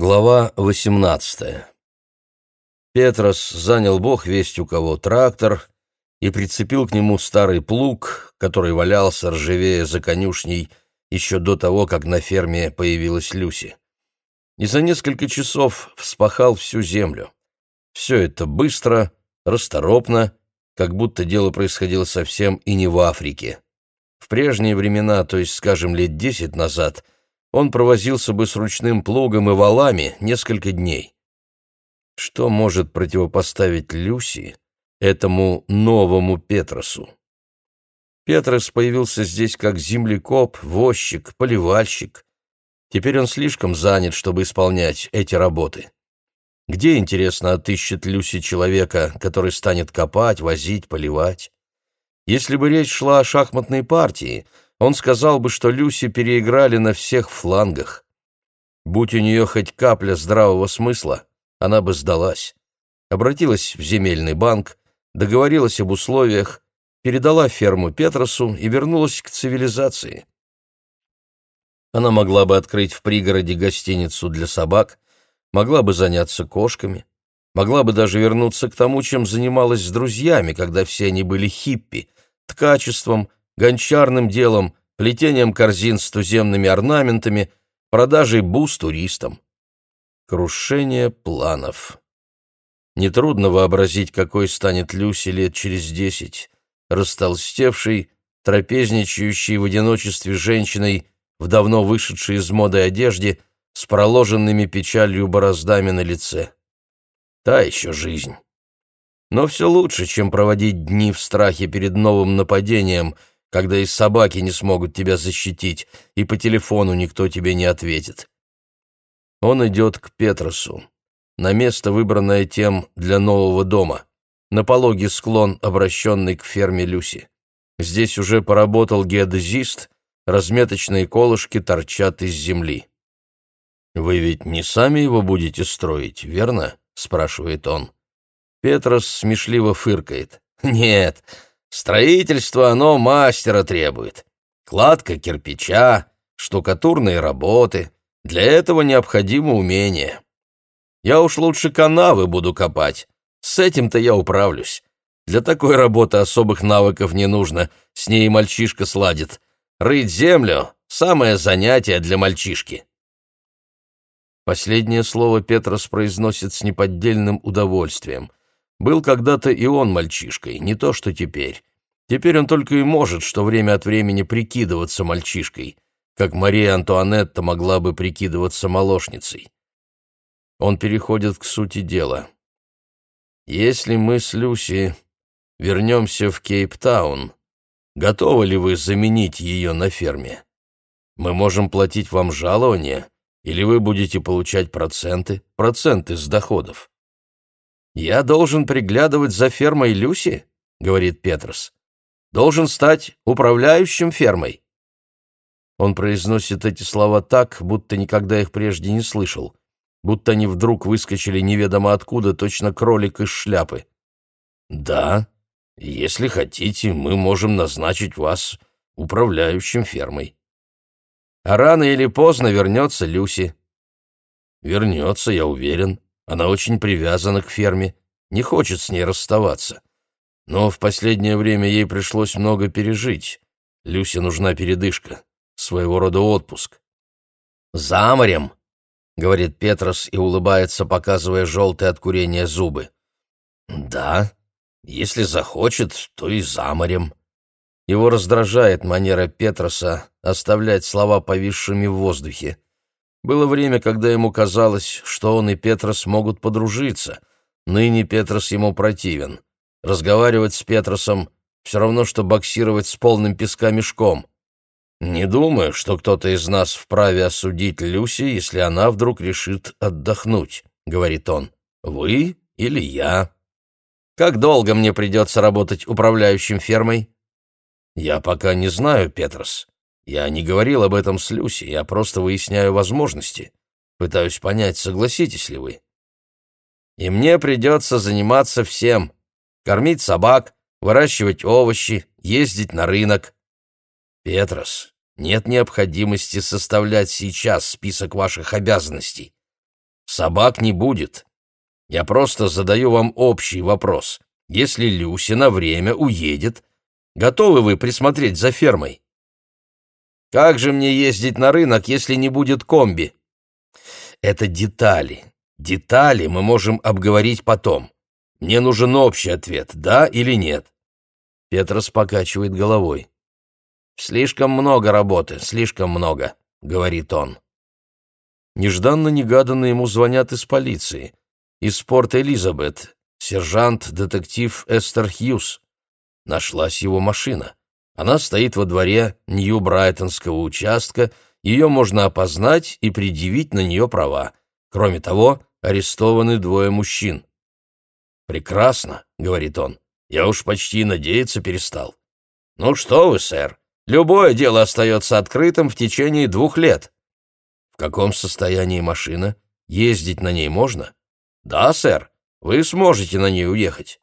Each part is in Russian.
Глава 18 Петрос занял бог весть у кого трактор и прицепил к нему старый плуг, который валялся ржавея за конюшней еще до того, как на ферме появилась Люси. И за несколько часов вспахал всю землю. Все это быстро, расторопно, как будто дело происходило совсем и не в Африке. В прежние времена, то есть, скажем, лет десять назад, он провозился бы с ручным плугом и валами несколько дней. Что может противопоставить Люси этому новому Петросу? Петрос появился здесь как землекоп, возчик, поливальщик. Теперь он слишком занят, чтобы исполнять эти работы. Где, интересно, отыщет Люси человека, который станет копать, возить, поливать? Если бы речь шла о шахматной партии, он сказал бы, что Люси переиграли на всех флангах. Будь у нее хоть капля здравого смысла, она бы сдалась. Обратилась в земельный банк, договорилась об условиях, передала ферму Петросу и вернулась к цивилизации. Она могла бы открыть в пригороде гостиницу для собак, могла бы заняться кошками, могла бы даже вернуться к тому, чем занималась с друзьями, когда все они были хиппи, ткачеством, гончарным делом, плетением корзин с туземными орнаментами, продажей бус туристам. Крушение планов. Нетрудно вообразить, какой станет Люси лет через десять, растолстевшей, трапезничающей в одиночестве женщиной в давно вышедшей из моды одежде с проложенными печалью бороздами на лице. Та еще жизнь. Но все лучше, чем проводить дни в страхе перед новым нападением, когда и собаки не смогут тебя защитить, и по телефону никто тебе не ответит. Он идет к Петросу, на место, выбранное тем для нового дома, на пологий склон, обращенный к ферме Люси. Здесь уже поработал геодезист, разметочные колышки торчат из земли. «Вы ведь не сами его будете строить, верно?» — спрашивает он. Петрос смешливо фыркает. «Нет, строительство оно мастера требует. Кладка кирпича, штукатурные работы. Для этого необходимо умение. Я уж лучше канавы буду копать. С этим-то я управлюсь. Для такой работы особых навыков не нужно, с ней мальчишка сладит. Рыть землю — самое занятие для мальчишки». Последнее слово Петрос произносит с неподдельным удовольствием. Был когда-то и он мальчишкой, не то что теперь. Теперь он только и может, что время от времени прикидываться мальчишкой, как Мария Антуанетта могла бы прикидываться молочницей. Он переходит к сути дела. «Если мы с Люси вернемся в Кейптаун, готовы ли вы заменить ее на ферме? Мы можем платить вам жалование, или вы будете получать проценты, проценты с доходов?» «Я должен приглядывать за фермой Люси?» — говорит Петрос. «Должен стать управляющим фермой». Он произносит эти слова так, будто никогда их прежде не слышал, будто они вдруг выскочили неведомо откуда, точно кролик из шляпы. «Да, если хотите, мы можем назначить вас управляющим фермой». «А рано или поздно вернется Люси». «Вернется, я уверен», она очень привязана к ферме, не хочет с ней расставаться. Но в последнее время ей пришлось много пережить. Люсе нужна передышка, своего рода отпуск. «За морем!» — говорит Петрос и улыбается, показывая желтые от курения зубы. «Да, если захочет, то и за морем». Его раздражает манера Петроса оставлять слова повисшими в воздухе. Было время, когда ему казалось, что он и Петрос могут подружиться. Ныне Петрос ему противен. Разговаривать с Петросом все равно, что боксировать с полным песка мешком. Не думаю, что кто-то из нас вправе осудить Люси, если она вдруг решит отдохнуть, — говорит он. Вы или я? Как долго мне придется работать управляющим фермой? Я пока не знаю, Петрос. Я не говорил об этом с Люси, я просто выясняю возможности. Пытаюсь понять, согласитесь ли вы. И мне придется заниматься всем. Кормить собак, выращивать овощи, ездить на рынок. Петрос, нет необходимости составлять сейчас список ваших обязанностей. Собак не будет. Я просто задаю вам общий вопрос. Если Люся на время уедет, готовы вы присмотреть за фермой? Как же мне ездить на рынок, если не будет комби? Это детали. Детали мы можем обговорить потом. Мне нужен общий ответ, да или нет. Петрос покачивает головой. «Слишком много работы, слишком много», — говорит он. Нежданно-негаданно ему звонят из полиции. Из порта Элизабет. Сержант-детектив Эстер Хьюз. Нашлась его машина. Она стоит во дворе Нью-Брайтонского участка, ее можно опознать и предъявить на нее права. Кроме того, арестованы двое мужчин. «Прекрасно», — говорит он, — «я уж почти надеяться перестал». «Ну что вы, сэр, любое дело остается открытым в течение двух лет». «В каком состоянии машина? Ездить на ней можно?» «Да, сэр, вы сможете на ней уехать».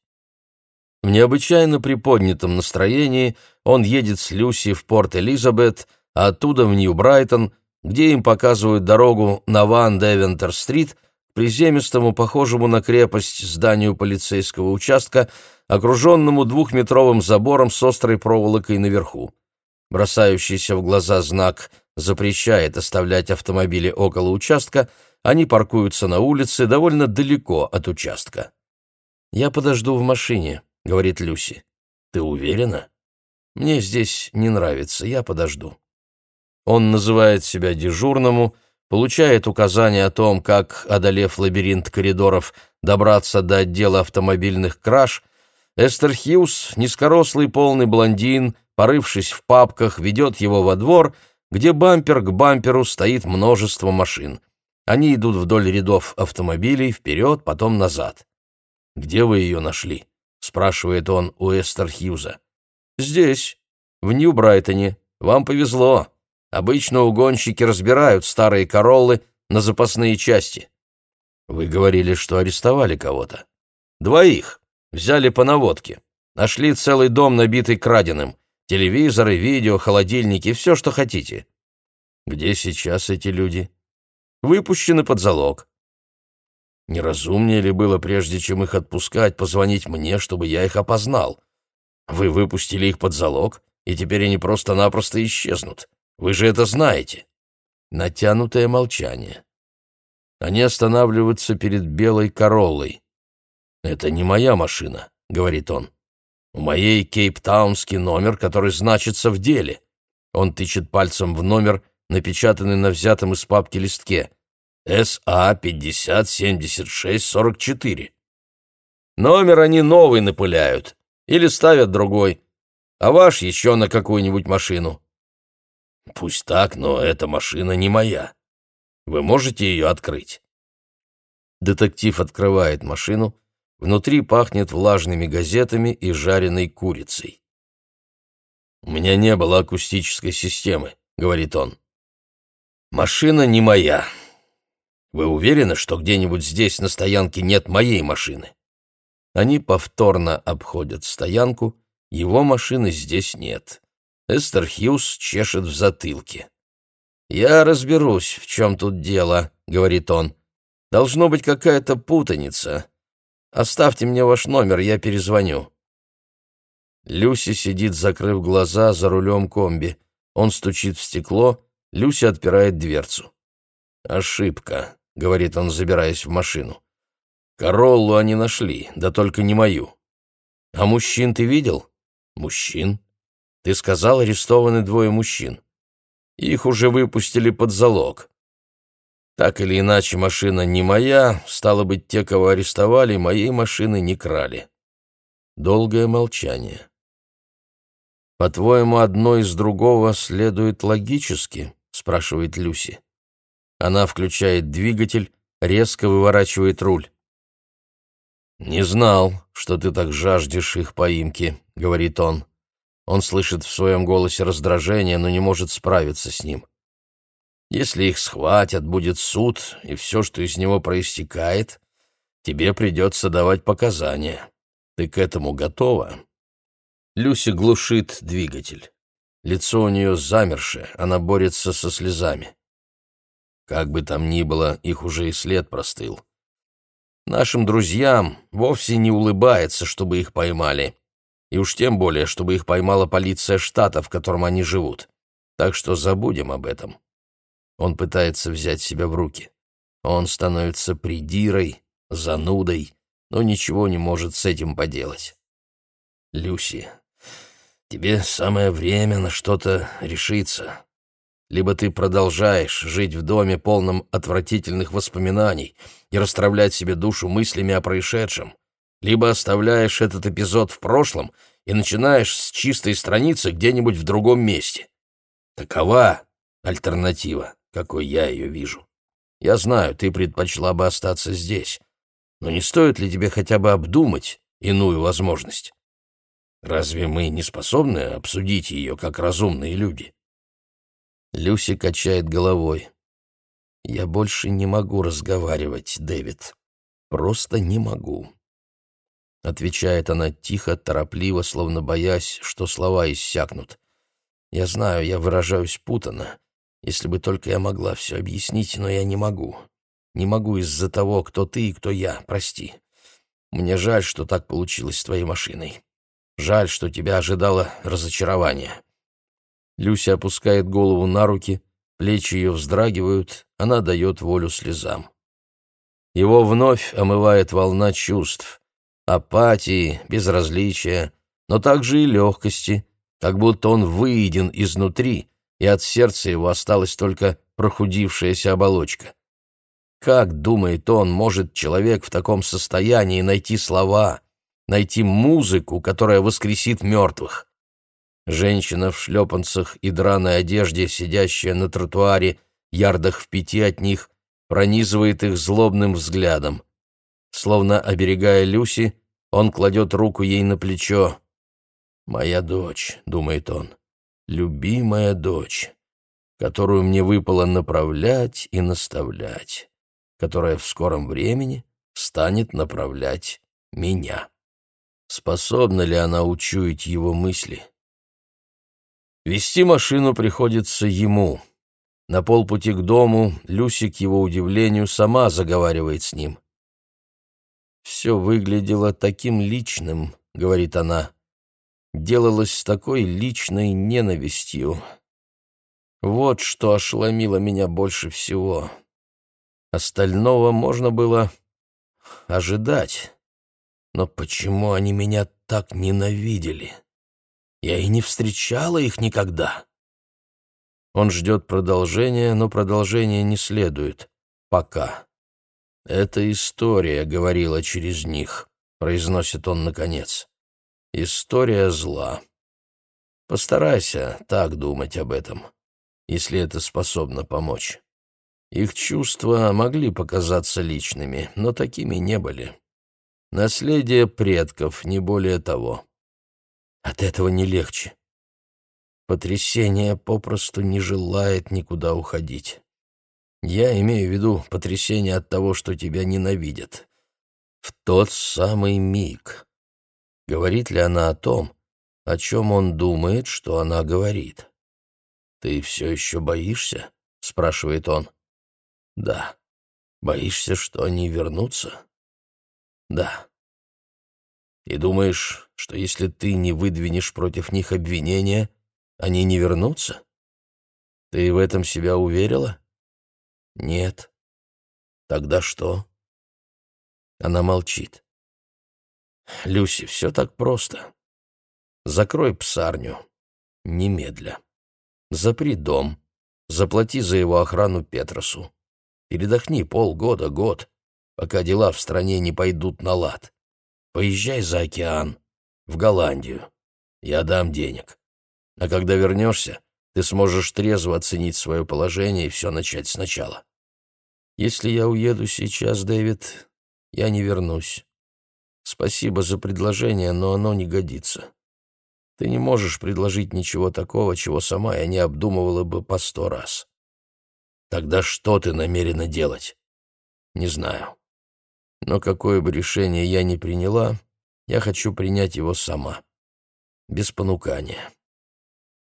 В необычайно приподнятом настроении он едет с Люси в Порт-Элизабет, а оттуда в Нью-Брайтон, где им показывают дорогу на Ван Девентер-стрит, приземистому, похожему на крепость, зданию полицейского участка, окруженному двухметровым забором с острой проволокой наверху. Бросающийся в глаза знак запрещает оставлять автомобили около участка, они паркуются на улице довольно далеко от участка. «Я подожду в машине», — говорит Люси. «Ты уверена?» «Мне здесь не нравится, я подожду». Он называет себя дежурному, получает указания о том, как, одолев лабиринт коридоров, добраться до отдела автомобильных краж. Эстер Хьюз, низкорослый полный блондин, порывшись в папках, ведет его во двор, где бампер к бамперу стоит множество машин. Они идут вдоль рядов автомобилей, вперед, потом назад. «Где вы ее нашли?» Спрашивает он у Эстер Хьюза. Здесь, в Нью-Брайтоне. Вам повезло. Обычно угонщики разбирают старые короллы на запасные части. Вы говорили, что арестовали кого-то. Двоих. Взяли по наводке. Нашли целый дом, набитый краденым. Телевизоры, видео, холодильники, все, что хотите. Где сейчас эти люди? Выпущены под залог. Неразумнее ли было, прежде чем их отпускать, позвонить мне, чтобы я их опознал? Вы выпустили их под залог, и теперь они просто-напросто исчезнут. Вы же это знаете. Натянутое молчание. Они останавливаются перед белой короллой. «Это не моя машина», — говорит он. «У моей кейптаунский номер, который значится в деле». Он тычет пальцем в номер, напечатанный на взятом из папки листке. СА-50-76-44. Номер они новый напыляют или ставят другой, а ваш еще на какую-нибудь машину. Пусть так, но эта машина не моя. Вы можете ее открыть? Детектив открывает машину. Внутри пахнет влажными газетами и жареной курицей. «У меня не было акустической системы», — говорит он. «Машина не моя. Вы уверены, что где-нибудь здесь на стоянке нет моей машины? Они повторно обходят стоянку, его машины здесь нет. Эстер Хьюз чешет в затылке. «Я разберусь, в чем тут дело», — говорит он. «Должно быть какая-то путаница. Оставьте мне ваш номер, я перезвоню». Люси сидит, закрыв глаза, за рулем комби. Он стучит в стекло, Люси отпирает дверцу. «Ошибка», — говорит он, забираясь в машину. «Короллу они нашли, да только не мою». «А мужчин ты видел?» «Мужчин?» «Ты сказал, арестованы двое мужчин. Их уже выпустили под залог. Так или иначе, машина не моя, стало быть, те, кого арестовали, моей машины не крали». Долгое молчание. «По-твоему, одно из другого следует логически?» — спрашивает Люси. Она включает двигатель, резко выворачивает руль. «Не знал, что ты так жаждешь их поимки», — говорит он. Он слышит в своем голосе раздражение, но не может справиться с ним. «Если их схватят, будет суд, и все, что из него проистекает, тебе придется давать показания. Ты к этому готова?» Люси глушит двигатель. Лицо у нее замершее, она борется со слезами. Как бы там ни было, их уже и след простыл. Нашим друзьям вовсе не улыбается, чтобы их поймали. И уж тем более, чтобы их поймала полиция штата, в котором они живут. Так что забудем об этом. Он пытается взять себя в руки. Он становится придирой, занудой, но ничего не может с этим поделать. Люси, тебе самое время на что-то решиться. Либо ты продолжаешь жить в доме, полном отвратительных воспоминаний, и расстравлять себе душу мыслями о происшедшем, либо оставляешь этот эпизод в прошлом и начинаешь с чистой страницы где-нибудь в другом месте. Такова альтернатива, какой я ее вижу. Я знаю, ты предпочла бы остаться здесь, но не стоит ли тебе хотя бы обдумать иную возможность? Разве мы не способны обсудить ее как разумные люди? Люси качает головой. «Я больше не могу разговаривать, Дэвид. Просто не могу». Отвечает она тихо, торопливо, словно боясь, что слова иссякнут. «Я знаю, я выражаюсь путанно. Если бы только я могла все объяснить, но я не могу. Не могу из-за того, кто ты и кто я, прости. Мне жаль, что так получилось с твоей машиной. Жаль, что тебя ожидало разочарование. Люся опускает голову на руки, плечи ее вздрагивают, она дает волю слезам. Его вновь омывает волна чувств, апатии, безразличия, но также и легкости, как будто он выеден изнутри, и от сердца его осталась только прохудившаяся оболочка. Как, думает он, может человек в таком состоянии найти слова, найти музыку, которая воскресит мертвых? Женщина в шлепанцах и драной одежде, сидящая на тротуаре, ярдах в пяти от них, пронизывает их злобным взглядом. Словно оберегая Люси, он кладет руку ей на плечо. «Моя дочь», — думает он, — «любимая дочь, которую мне выпало направлять и наставлять, которая в скором времени станет направлять меня». Способна ли она учуять его мысли? Вести машину приходится ему. На полпути к дому Люси, к его удивлению, сама заговаривает с ним. «Все выглядело таким личным», — говорит она. «Делалось с такой личной ненавистью. Вот что ошеломило меня больше всего. Остального можно было ожидать. Но почему они меня так ненавидели?» Я и не встречала их никогда. Он ждет продолжения, но продолжения не следует. Пока. «Эта история говорила через них», — произносит он наконец. «История зла. Постарайся так думать об этом, если это способно помочь. Их чувства могли показаться личными, но такими не были. Наследие предков, не более того. От этого не легче. Потрясение попросту не желает никуда уходить. Я имею в виду потрясение от того, что тебя ненавидят. В тот самый миг. Говорит ли она о том, о чем он думает, что она говорит? «Ты все еще боишься?» — спрашивает он. «Да». «Боишься, что они вернутся?» «Да». И думаешь, что если ты не выдвинешь против них обвинения, они не вернутся? Ты в этом себя уверила? Нет. Тогда что? Она молчит. Люси, все так просто. Закрой псарню. Немедля. Запри дом. Заплати за его охрану Петросу. Передохни полгода, год, пока дела в стране не пойдут на лад. Поезжай за океан, в Голландию. Я дам денег. А когда вернешься, ты сможешь трезво оценить свое положение и все начать сначала. Если я уеду сейчас, Дэвид, я не вернусь. Спасибо за предложение, но оно не годится. Ты не можешь предложить ничего такого, чего сама я не обдумывала бы по сто раз. Тогда что ты намерена делать? Не знаю. Но какое бы решение я ни приняла, я хочу принять его сама. Без понукания.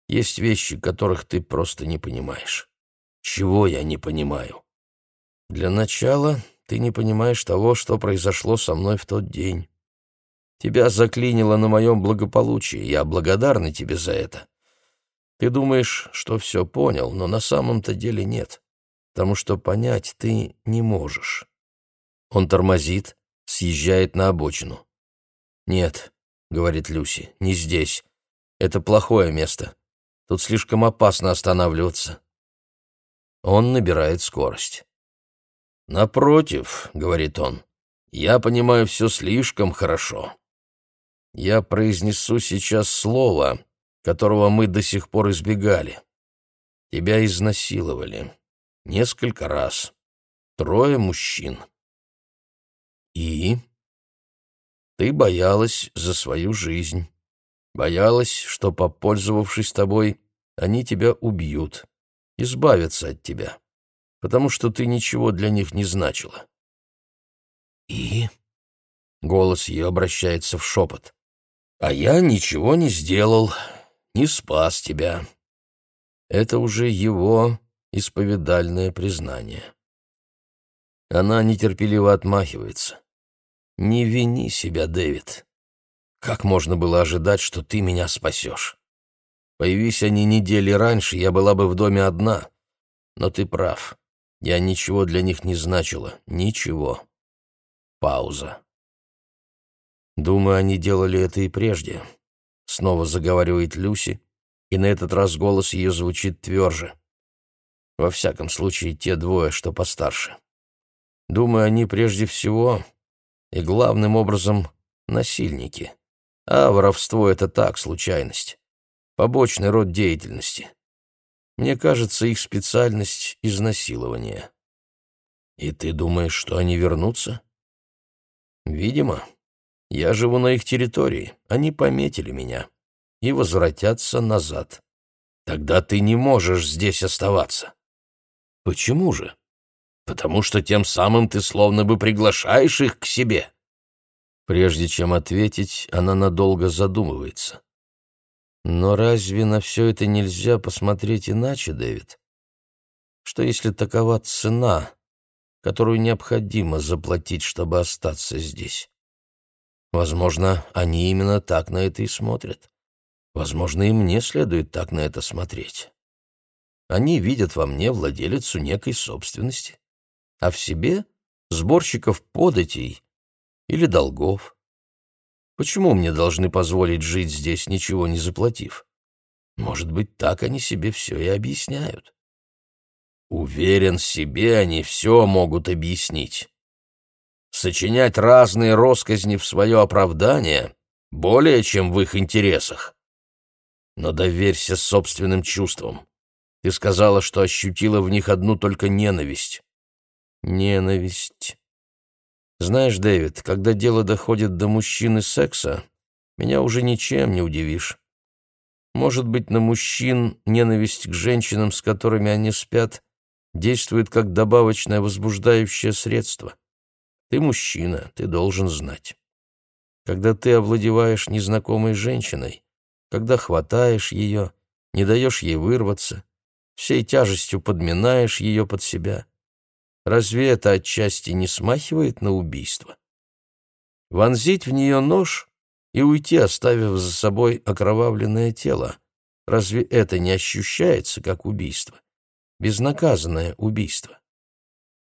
Есть вещи, которых ты просто не понимаешь. Чего я не понимаю? Для начала ты не понимаешь того, что произошло со мной в тот день. Тебя заклинило на моем благополучии, я благодарна тебе за это. Ты думаешь, что все понял, но на самом-то деле нет, потому что понять ты не можешь. Он тормозит, съезжает на обочину. «Нет», — говорит Люси, — «не здесь. Это плохое место. Тут слишком опасно останавливаться». Он набирает скорость. «Напротив», — говорит он, — «я понимаю все слишком хорошо. Я произнесу сейчас слово, которого мы до сих пор избегали. Тебя изнасиловали. Несколько раз. Трое мужчин. И? Ты боялась за свою жизнь. Боялась, что, попользовавшись тобой, они тебя убьют, избавятся от тебя потому что ты ничего для них не значила. И? Голос ее обращается в шепот. А я ничего не сделал, не спас тебя. Это уже его исповедальное признание. Она нетерпеливо отмахивается. «Не вини себя, Дэвид. Как можно было ожидать, что ты меня спасешь? Появись они недели раньше, я была бы в доме одна. Но ты прав. Я ничего для них не значила. Ничего. Пауза. Думаю, они делали это и прежде. Снова заговаривает Люси, и на этот раз голос ее звучит тверже. Во всяком случае, те двое, что постарше. Думаю, они прежде всего и главным образом насильники. А воровство — это так, случайность. Побочный род деятельности. Мне кажется, их специальность — изнасилование. И ты думаешь, что они вернутся? Видимо. Я живу на их территории, они пометили меня и возвратятся назад. Тогда ты не можешь здесь оставаться. Почему же? Потому что тем самым ты словно бы приглашаешь их к себе. Прежде чем ответить, она надолго задумывается. Но разве на все это нельзя посмотреть иначе, Дэвид? Что если такова цена, которую необходимо заплатить, чтобы остаться здесь? Возможно, они именно так на это и смотрят. Возможно, и мне следует так на это смотреть. Они видят во мне владелицу некой собственности, а в себе — сборщиков податей или долгов. Почему мне должны позволить жить здесь, ничего не заплатив? Может быть, так они себе все и объясняют. Уверен, себе они все могут объяснить. Сочинять разные росказни в свое оправдание более чем в их интересах. Но доверься собственным чувствам. Ты сказала, что ощутила в них одну только ненависть. Ненависть. Знаешь, Дэвид, когда дело доходит до мужчин и секса, меня уже ничем не удивишь. Может быть, на мужчин ненависть к женщинам, с которыми они спят, действует как добавочное возбуждающее средство. Ты мужчина, ты должен знать. Когда ты овладеваешь незнакомой женщиной, когда хватаешь ее, не даешь ей вырваться, всей тяжестью подминаешь ее под себя, Разве это отчасти не смахивает на убийство? Вонзить в нее нож и уйти, оставив за собой окровавленное тело. Разве это не ощущается как убийство? Безнаказанное убийство.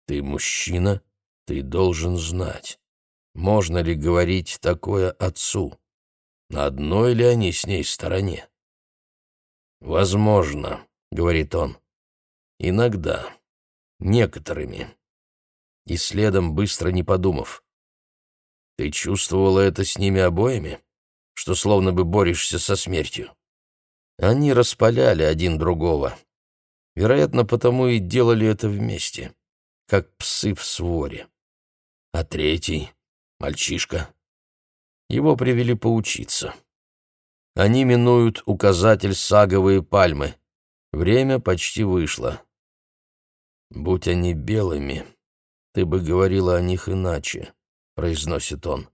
Ты мужчина, ты должен знать. Можно ли говорить такое отцу? На одной ли они с ней стороне? «Возможно», — говорит он, — «иногда» некоторыми. И следом, быстро не подумав. Ты чувствовала это с ними обоими? Что словно бы борешься со смертью? Они распаляли один другого. Вероятно, потому и делали это вместе, как псы в своре. А третий, мальчишка, его привели поучиться. Они минуют указатель саговые пальмы. Время почти вышло. «Будь они белыми, ты бы говорила о них иначе», — произносит он.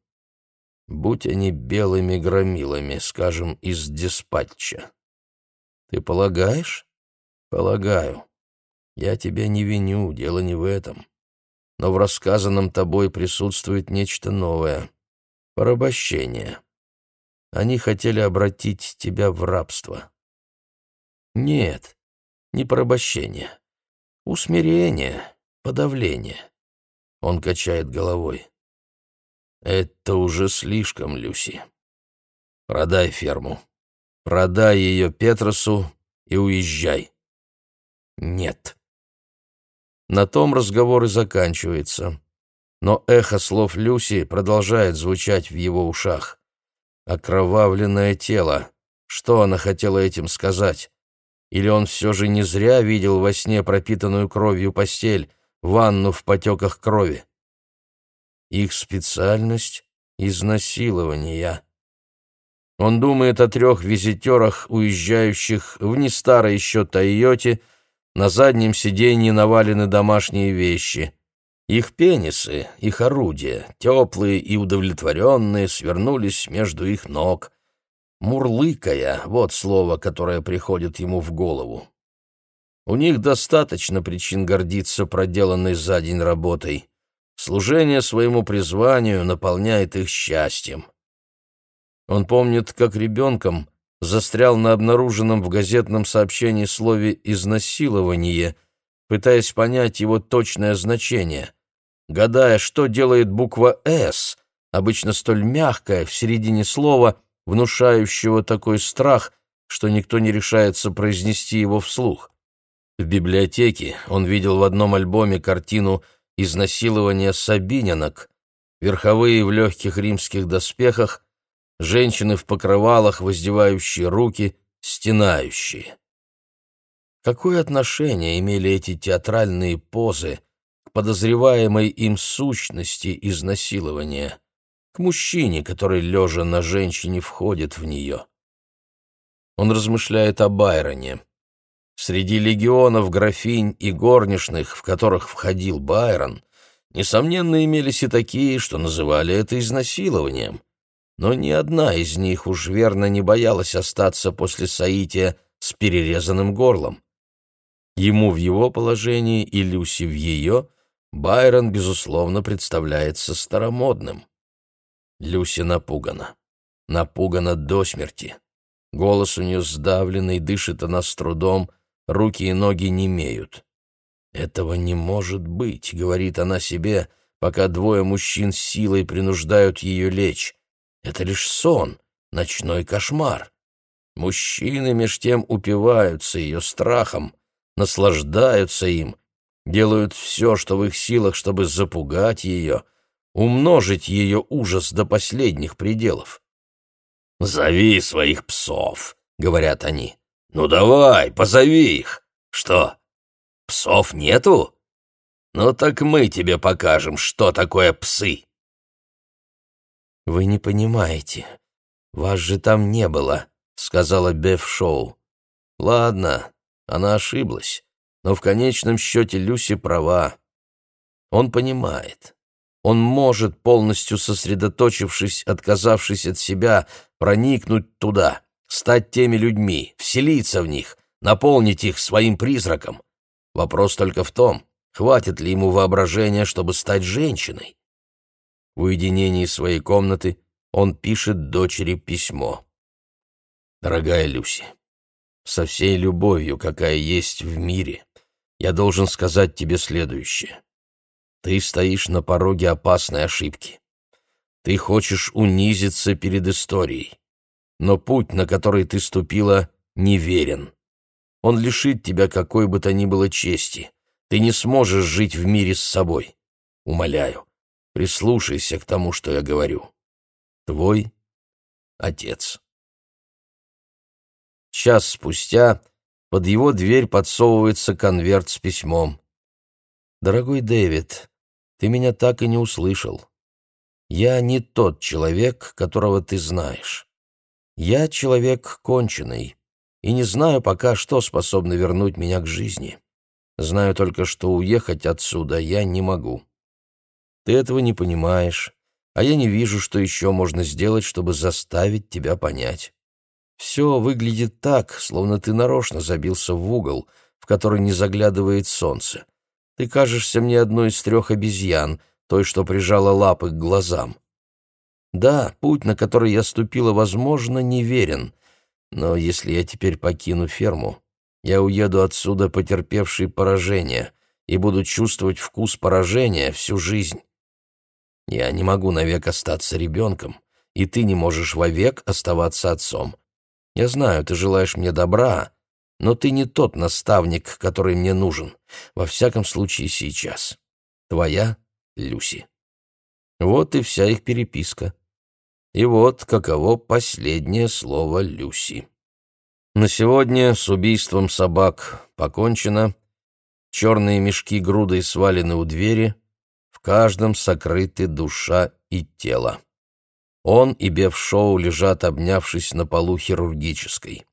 «Будь они белыми громилами, скажем, из диспатча». «Ты полагаешь?» «Полагаю. Я тебя не виню, дело не в этом. но в рассказанном тобой присутствует нечто новое — порабощение. Они хотели обратить тебя в рабство. Нет, не порабощение. Усмирение, подавление. Он качает головой. Это уже слишком, Люси. Продай ферму. Продай ее Петросу и уезжай. Нет. На том разговор и заканчивается. Но эхо слов Люси продолжает звучать в его ушах. Окровавленное тело. Что она хотела этим сказать? Или он все же не зря видел во сне пропитанную кровью постель, ванну в потеках крови? Их специальность — изнасилования. Он думает о трех визитерах, уезжающих в не старой еще Тойоте, на заднем сиденье навалены домашние вещи. Их пенисы, их орудия, теплые и удовлетворенные, свернулись между их ног. Мурлыкая — вот слово, которое приходит ему в голову. У них достаточно причин гордиться проделанной за день работой. Служение своему призванию наполняет их счастьем. Он помнит, как ребенком застрял на обнаруженном в газетном сообщении слове «изнасилование», пытаясь понять его точное значение, гадая, что делает буква «С», обычно столь мягкая, в середине слова, внушающего такой страх, что никто не решается произнести его вслух. В библиотеке он видел в одном альбоме картину «Связь» изнасилования сабинянок, верховые в легких римских доспехах, женщины в покрывалах, воздевающие руки, стенающие. Какое отношение имели эти театральные позы к подозреваемой им сущности изнасилования, к мужчине, который, лежа на женщине, входит в нее? Он размышляет о Байроне. Среди легионов графинь и горничных, в которых входил Байрон, несомненно, имелись и такие, что называли это изнасилованием. Но ни одна из них уж верно не боялась остаться после соития с перерезанным горлом. Ему в его положении и Люси в ее Байрон, безусловно, представляется старомодным. Люси напугана. Напугана до смерти. Голос у нее сдавленный, дышит она с трудом, руки и ноги немеют. «Этого не может быть», — говорит она себе, пока двое мужчин с силой принуждают ее лечь. «Это лишь сон, ночной кошмар». Мужчины меж тем упиваются ее страхом, наслаждаются им, делают все, что в их силах, чтобы запугать ее, умножить ее ужас до последних пределов. «Зови своих псов», — говорят они. «Ну давай, позови их. Что, псов нету? Ну так мы тебе покажем, что такое псы». «Вы не понимаете. Вас же там не было», — сказала Беф Шоу. «Ладно, она ошиблась, но в конечном счете Люси права. Он понимает. Он может, полностью сосредоточившись, отказавшись от себя, проникнуть туда» стать теми людьми, вселиться в них, наполнить их своим призраком. Вопрос только в том, хватит ли ему воображения, чтобы стать женщиной. В уединении своей комнаты он пишет дочери письмо. «Дорогая Люси, со всей любовью, какая есть в мире, я должен сказать тебе следующее. Ты стоишь на пороге опасной ошибки. Ты хочешь унизиться перед историей но путь, на который ты ступила, неверен. Он лишит тебя какой бы то ни было чести. Ты не сможешь жить в мире с собой. Умоляю, прислушайся к тому, что я говорю. Твой отец. Час спустя под его дверь подсовывается конверт с письмом. «Дорогой Дэвид, ты меня так и не услышал. Я не тот человек, которого ты знаешь. Я человек конченый и не знаю пока, что способно вернуть меня к жизни. Знаю только, что уехать отсюда я не могу. Ты этого не понимаешь, а я не вижу, что еще можно сделать, чтобы заставить тебя понять. Все выглядит так, словно ты нарочно забился в угол, в который не заглядывает солнце. Ты кажешься мне одной из трех обезьян, той, что прижала лапы к глазам. Да, путь, на который я ступила, возможно, неверен, но если я теперь покину ферму, я уеду отсюда, потерпевший поражение, и буду чувствовать вкус поражения всю жизнь. Я не могу навек остаться ребенком, и ты не можешь вовек оставаться отцом. Я знаю, ты желаешь мне добра, но ты не тот наставник, который мне нужен, во всяком случае сейчас. Твоя Люси. Вот и вся их переписка. И вот каково последнее слово Люси. На сегодня с убийством собак покончено, черные мешки грудой свалены у двери, в каждом сокрыты душа и тело. Он и Беф Шоу лежат, обнявшись на полу хирургической.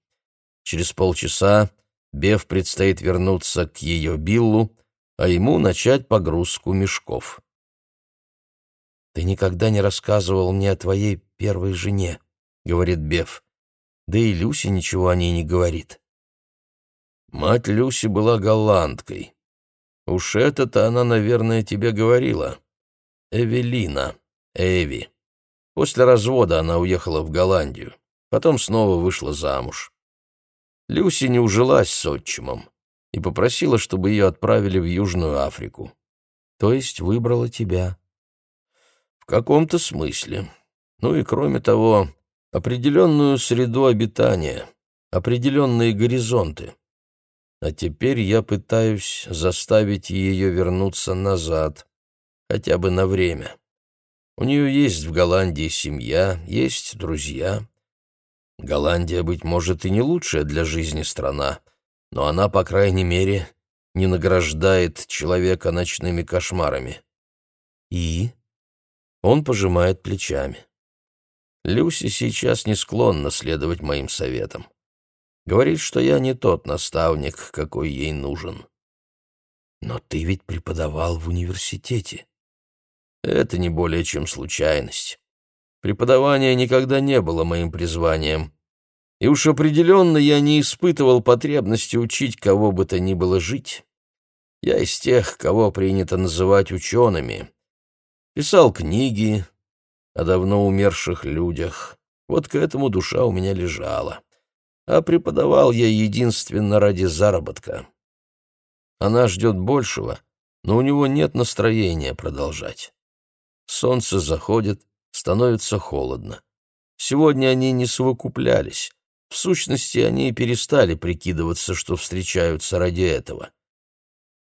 Через полчаса Беф предстоит вернуться к ее Биллу, а ему начать погрузку мешков. «Ты никогда не рассказывал мне о твоей первой жене», — говорит Беф. «Да и Люси ничего о ней не говорит». Мать Люси была голландкой. Уж это-то она, наверное, тебе говорила. Эвелина, Эви. После развода она уехала в Голландию, потом снова вышла замуж. Люси не ужилась с отчимом и попросила, чтобы ее отправили в Южную Африку. То есть выбрала тебя. В каком-то смысле. Ну и кроме того, определенную среду обитания, определенные горизонты. А теперь я пытаюсь заставить ее вернуться назад, хотя бы на время. У нее есть в Голландии семья, есть друзья. Голландия, быть может, и не лучшая для жизни страна, но она, по крайней мере, не награждает человека ночными кошмарами. И? Он пожимает плечами. Люси сейчас не склонна следовать моим советам. Говорит, что я не тот наставник, какой ей нужен. Но ты ведь преподавал в университете. Это не более чем случайность. Преподавание никогда не было моим призванием. И уж определенно я не испытывал потребности учить кого бы то ни было жить. Я из тех, кого принято называть учеными, Писал книги о давно умерших людях. Вот к этому душа у меня лежала. А преподавал я единственно ради заработка. Она ждет большего, но у него нет настроения продолжать. Солнце заходит, становится холодно. Сегодня они не совокуплялись. В сущности, они и перестали прикидываться, что встречаются ради этого.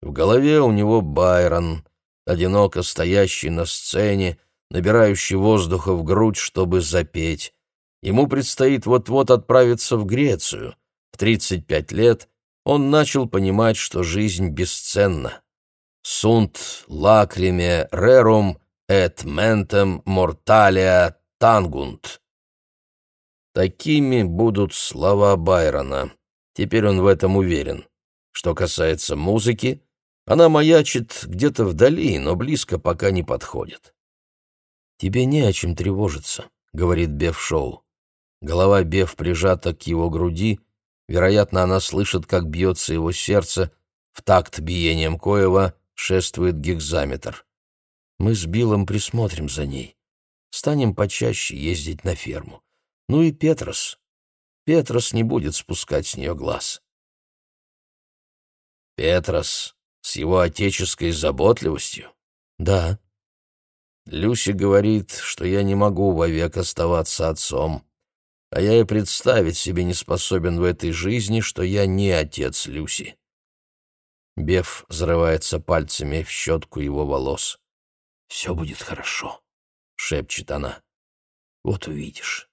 В голове у него Байрон, одиноко стоящий на сцене, набирающий воздуха в грудь, чтобы запеть. Ему предстоит вот-вот отправиться в Грецию. В 35 лет он начал понимать, что жизнь бесценна. «Sunt lacrime rerum et mentem mortalia tangunt». Такими будут слова Байрона. Теперь он в этом уверен. Что касается музыки, она маячит где-то вдали, но близко пока не подходит. «Тебе не о чем тревожиться», — говорит Беф Шоу. Голова Беф прижата к его груди, вероятно, она слышит, как бьется его сердце, в такт биением коева шествует гигзаметр. Мы с Биллом присмотрим за ней. Станем почаще ездить на ферму. Ну и Петрос. Петрос не будет спускать с нее глаз. Петрос с его отеческой заботливостью? Да. Люси говорит, что я не могу вовек оставаться отцом, а я и представить себе не способен в этой жизни, что я не отец Люси. Беф взрывается пальцами в щетку его волос. «Все будет хорошо», — шепчет она. «Вот увидишь».